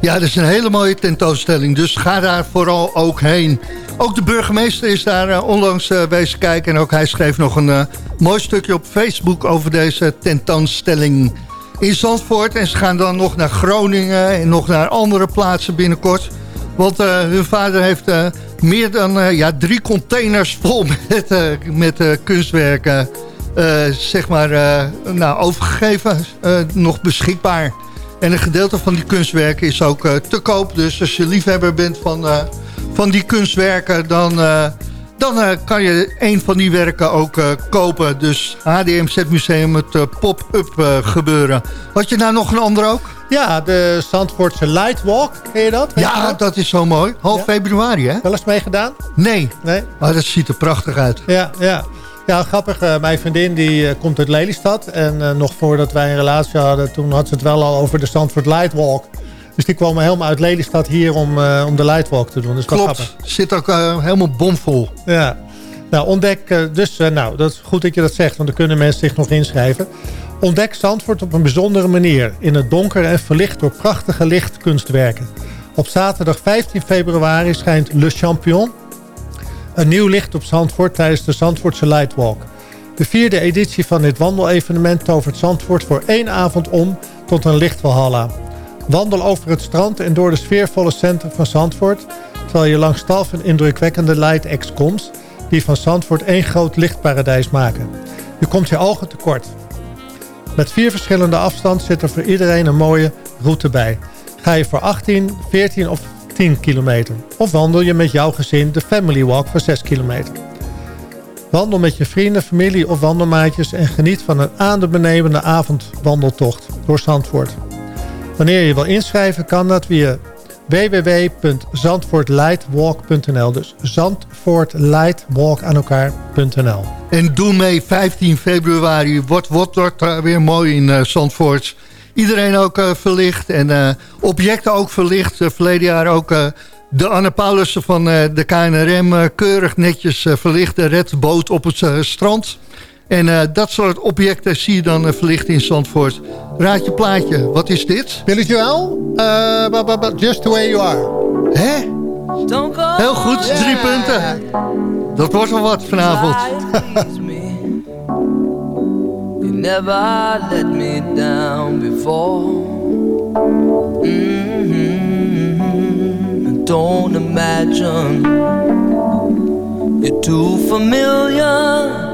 Ja, dat is een hele mooie tentoonstelling, dus ga daar vooral ook heen. Ook de burgemeester is daar eh, onlangs bezig kijken... en ook hij schreef nog een uh, mooi stukje op Facebook over deze tentoonstelling in Zandvoort. En ze gaan dan nog naar Groningen en nog naar andere plaatsen binnenkort. Want uh, hun vader heeft meer dan ja, drie containers vol met, met kunstwerken... zeg maar, nou, overgegeven, nog beschikbaar... En een gedeelte van die kunstwerken is ook te koop. Dus als je liefhebber bent van, van die kunstwerken... dan, uh, dan kan je een van die werken ook kopen. Dus HDMZ Museum, het pop-up gebeuren. Had je nou nog een ander ook? Ja, de Zandvoortse Lightwalk. Ken je dat? Weet ja, je dat? dat? is zo mooi. Half ja? februari, hè? Wel eens meegedaan? Nee. nee. Maar dat ziet er prachtig uit. Ja, ja. Ja, grappig. Uh, mijn vriendin die uh, komt uit Lelystad. En uh, nog voordat wij een relatie hadden, toen had ze het wel al over de Stanford Lightwalk. Dus die kwam helemaal uit Lelystad hier om, om de Lightwalk te doen. Dus Klopt, zit ook helemaal bomvol. Ja, nou ontdek, dus nou, dat is goed dat je dat zegt, want dan kunnen mensen zich nog inschrijven. Ontdek Zandvoort op een bijzondere manier. In het donker en verlicht door prachtige lichtkunstwerken. Op zaterdag 15 februari schijnt Le Champion een nieuw licht op Zandvoort tijdens de Zandvoortse Lightwalk. De vierde editie van dit wandelevenement tovert Zandvoort voor één avond om tot een lichtwalhalla. Wandel over het strand en door de sfeervolle centrum van Zandvoort... terwijl je langs tal van indrukwekkende light komt... die van Zandvoort één groot lichtparadijs maken. Je komt je ogen tekort. Met vier verschillende afstand zit er voor iedereen een mooie route bij. Ga je voor 18, 14 of 10 kilometer. Of wandel je met jouw gezin de Family Walk voor 6 kilometer. Wandel met je vrienden, familie of wandelmaatjes... en geniet van een adembenemende avondwandeltocht door Zandvoort. Wanneer je wil inschrijven kan dat via www.zandvoortlightwalk.nl Dus Zandvoortlightwalk aan elkaar.nl En doe mee 15 februari. Wordt wordt wordt uh, weer mooi in uh, Zandvoort. Iedereen ook uh, verlicht en objecten ook verlicht. Verleden jaar ook de Anne Paulussen van de KNRM keurig netjes verlicht. De redboot op het strand. En dat soort objecten zie je dan verlicht in Zandvoort. Raad je plaatje, wat is dit? Billy Joel, Just the way you are. Hè? Heel goed, yeah. drie punten. Dat wordt wel wat vanavond. never let me down before. Mm-hmm. Don't imagine You're too familiar,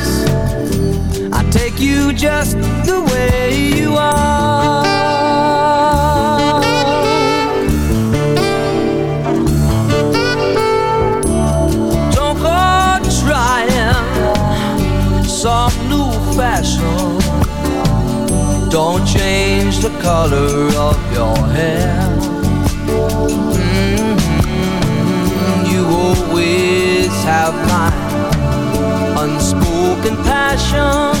You just the way you are. Don't go trying some new fashion. Don't change the color of your hair. Mhm. You always have my unspoken passion.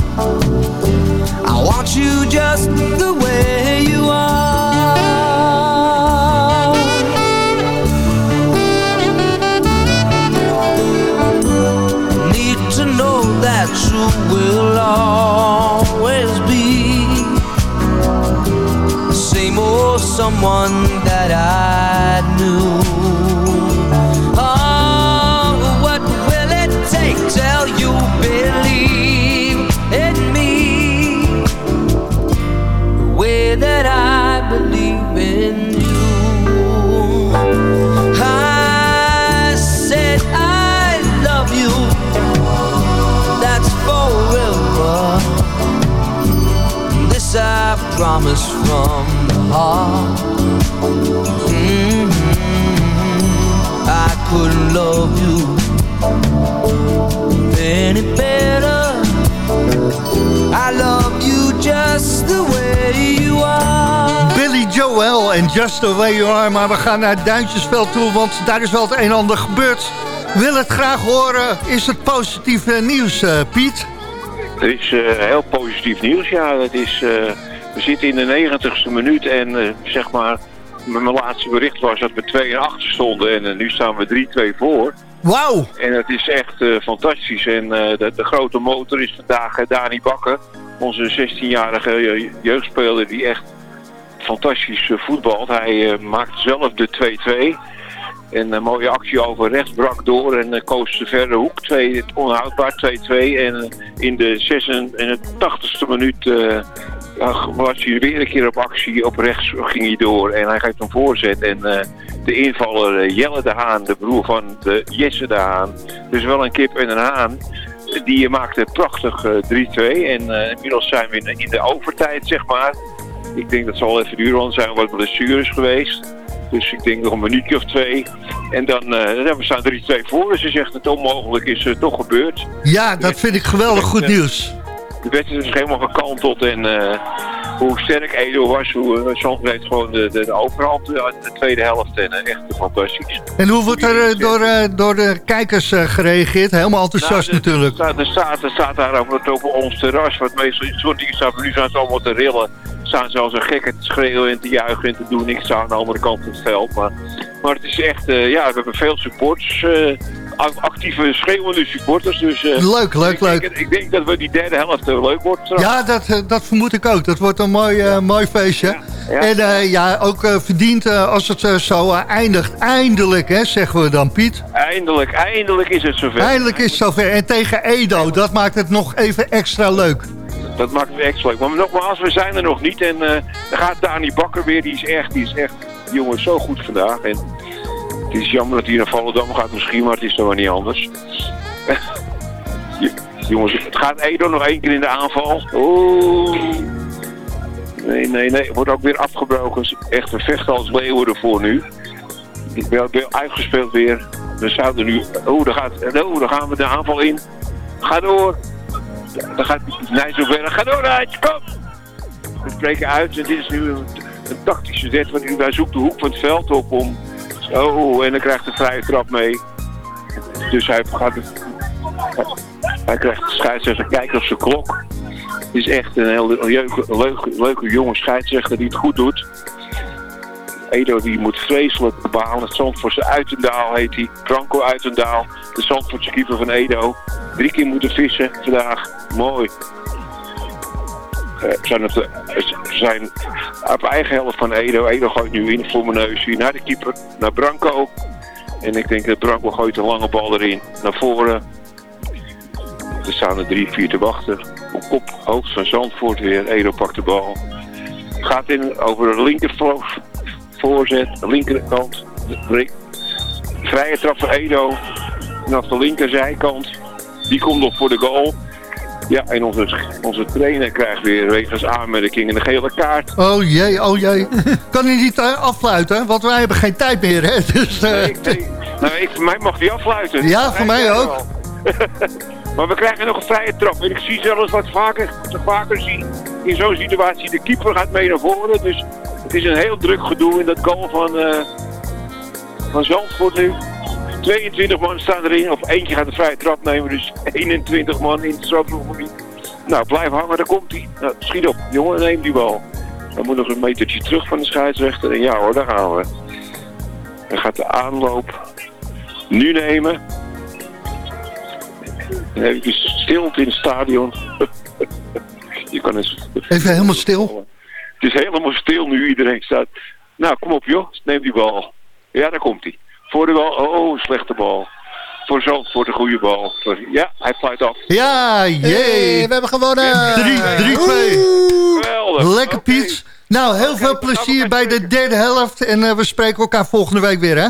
I want you just the way you are. Need to know that you will always be the same old someone that I promise from the heart. Mhm. I couldn't love you any better. I love you just the way you are. Billy Joel en Just The Way You Are. Maar we gaan naar Duintjesveld toe, want daar is wel het een en ander gebeurd. Wil het graag horen. Is het positieve nieuws, eh, Piet? Er is eh, heel positief nieuws, ja. Het is, eh, we zitten in de 90ste minuut en eh, zeg maar, mijn laatste bericht was dat we 2 en 8 stonden en eh, nu staan we 3-2 voor. Wauw! En het is echt eh, fantastisch. En de, de grote motor is vandaag Dani Bakker, onze 16-jarige je- jeugdspeler die echt fantastisch voetbalt. Hij maakt zelf de 2-2. En een mooie actie over rechts brak door en uh, koos de verre hoek. Twee, onhoudbaar 2-2. En in de 86e minuut eh, was hij weer een keer op actie. Op rechts ging hij door en hij geeft een voorzet. En eh, de invaller eh, Jelle de Haan, de broer van de Jesse de Haan. Dus wel een kip en een haan. Die maakte prachtig eh, 3-2. En eh, inmiddels zijn we in, de overtijd, zeg maar. Ik denk dat het zal even want er zijn wat blessures geweest. Dus ik denk nog een minuutje of twee. En dan, eh, ja, we staan 3-2 voor. Dus ze zegt het onmogelijk is eh, toch gebeurd. Ja, dat vind ik geweldig goed nieuws. De wedstrijd is helemaal gekanteld. En eh, hoe sterk Edo was, hoe Zandvoort heeft gewoon de, de, de overhand eh, in de tweede helft. En eh, echt fantastisch. En hoe wordt er eh, door, eh, door de kijkers eh, gereageerd? Helemaal enthousiast Nou, er- natuurlijk. Er staat, staat, staat daar over, het over ons terras, wat meestal in soort dingen maar nu zijn ze allemaal te rillen. Staan ze als een gekke te schreeuwen en te juichen en te doen. Ik sta aan de andere kant van het veld. Maar, maar het is echt, eh, ja, we hebben veel supporters. eh, ac- actieve schreeuwende supporters. Dus, eh, Leuk, leuk, ik leuk. Denk, ik denk dat we die derde helft eh, leuk wordt. straks. Ja, dat, eh, dat vermoed ik ook. Dat wordt een mooi, mooi feestje. ja. En ja, ook verdiend als het zo eindigt. Eindelijk, hè, zeggen we dan, Piet. Eindelijk, eindelijk is het zover. Eindelijk is het zover. En tegen Edo, dat maakt het nog even extra leuk. Dat maakt het extra leuk. Maar nogmaals, we zijn er nog niet. En dan gaat Dani Bakker weer. Die is echt, die is echt, die jongen is zo goed vandaag. En het is jammer dat hij naar Volendam gaat misschien, maar het is toch wel niet anders. Jongens, het gaat Edo nog één keer in de aanval. Oeh. Nee, nee, nee. Wordt ook weer afgebroken. Echt een vecht als leeuwen ervoor nu. Ik ben, ben uitgespeeld weer. We zouden nu... Oh, daar, gaat, oh, daar gaan we de aanval in. Ga door. dan gaat Nijsselberg, ga door Nijs, kom! We spreken uit en dit is nu een, tactische zet, want hij zoekt de hoek van het veld op om zo, en dan krijgt de vrije trap mee. Dus hij gaat hij krijgt de scheidsrechter kijken op zijn klok. Het is echt een heel leuke, leuke, leuke jonge scheidsrechter die het goed doet. Edo die moet vreselijk behalen. Zandvoortse Uitendaal heet hij. Franco Uitendaal. De Zandvoortse keeper van Edo. Drie keer moeten vissen vandaag. Mooi. Eh, zijn, de, ze zijn op eigen helft van Edo. Edo gooit nu in voor mijn neus. Naar de keeper. Naar Branco. En ik denk dat Branco gooit een lange bal erin. Naar voren. Er staan er drie, vier te wachten. Op kop, hoofd van Zandvoort weer. Edo pakt de bal. Gaat in over de linkervloog voorzet, linkerkant. Vrije trap voor Edo. Vanaf de linkerzijkant. Die komt nog voor de goal. Ja, en onze, onze trainer krijgt weer wegens aanmerking een gele kaart. Oh jee, oh jee. Kan hij niet eh, afsluiten? Want wij hebben geen tijd meer, hè? Dus, eh, Nee, nee. Nou, ik, voor mij mag die afsluiten. Ja, voor mij ook. maar we krijgen nog een vrije trap. En ik zie zelfs wat vaker, wat vaker zien in zo'n situatie. De keeper gaat mee naar voren. Dus het is een heel druk gedoe in dat goal van, eh van Zandvoort nu. 22 man staan erin. Of eentje gaat de vrije trap nemen. Dus 21 man in het strafgebied. Nou, blijf hangen, daar komt hij. Nou, schiet op. Jongen, neem die bal. Dan moet nog een metertje terug van de scheidsrechter. En ja hoor, daar gaan we. Dan gaat de aanloop nu nemen. Ik dus stilte in het stadion. Je kan eens... Even helemaal stil. Het is helemaal stil nu iedereen staat. Nou, kom op joh, neem die bal. Ja, daar komt hij. Voor de bal, oh, een slechte bal. Voor zo, voor de goede bal. Ja, hij fluit af. Ja, jee. Hey, we hebben gewonnen. 3-2. Geweldig. Lekker Piet. Nou, heel veel plezier bij de derde helft. En eh, we spreken elkaar volgende week weer, hè?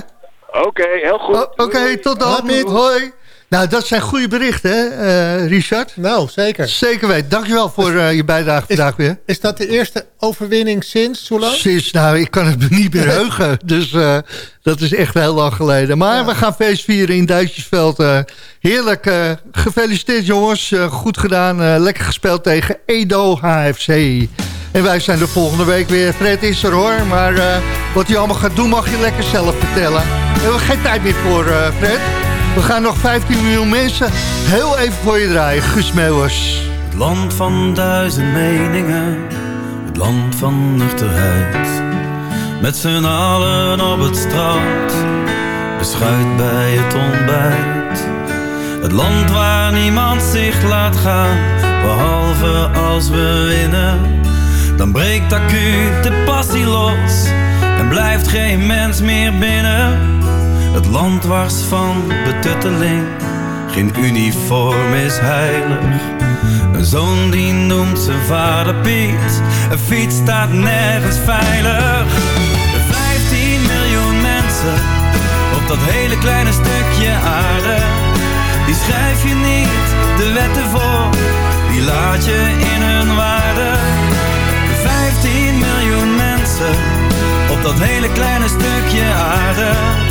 Oké, heel goed. Oké, tot dan. Hoi. Nou, dat zijn goede berichten, hè, eh, Richard? Nou, zeker. Zeker weten. Dankjewel voor eh, je bijdrage vandaag weer. Is dat de eerste overwinning sinds hoe lang? Sinds, nou, ik kan het me niet meer heugen. Dus eh, dat is echt heel lang geleden. Maar we gaan feest vieren in Duitsersveld. eh heerlijk. gefeliciteerd jongens. Goed gedaan. Lekker gespeeld tegen Edo HFC. En wij zijn de volgende week weer. Fred is er hoor. Maar wat hij allemaal gaat doen mag je lekker zelf vertellen. We hebben geen tijd meer voor Fred. We gaan nog 15 miljoen mensen heel even voor je draaien. Guus Meeuwers. Het land van duizend meningen, het land van nuchterheid. Met z'n allen op het strand, beschuit bij het ontbijt. Het land waar niemand zich laat gaan, behalve als we winnen. Dan breekt acuut de passie los en blijft geen mens meer binnen. Het land wars van betutteling, geen uniform is heilig. Een zoon die noemt zijn vader Piet, een fiets staat nergens veilig. 15 miljoen mensen op dat hele kleine stukje aarde. Die schrijf je niet de wetten voor, die laat je in hun waarde. 15 miljoen mensen op dat hele kleine stukje aarde.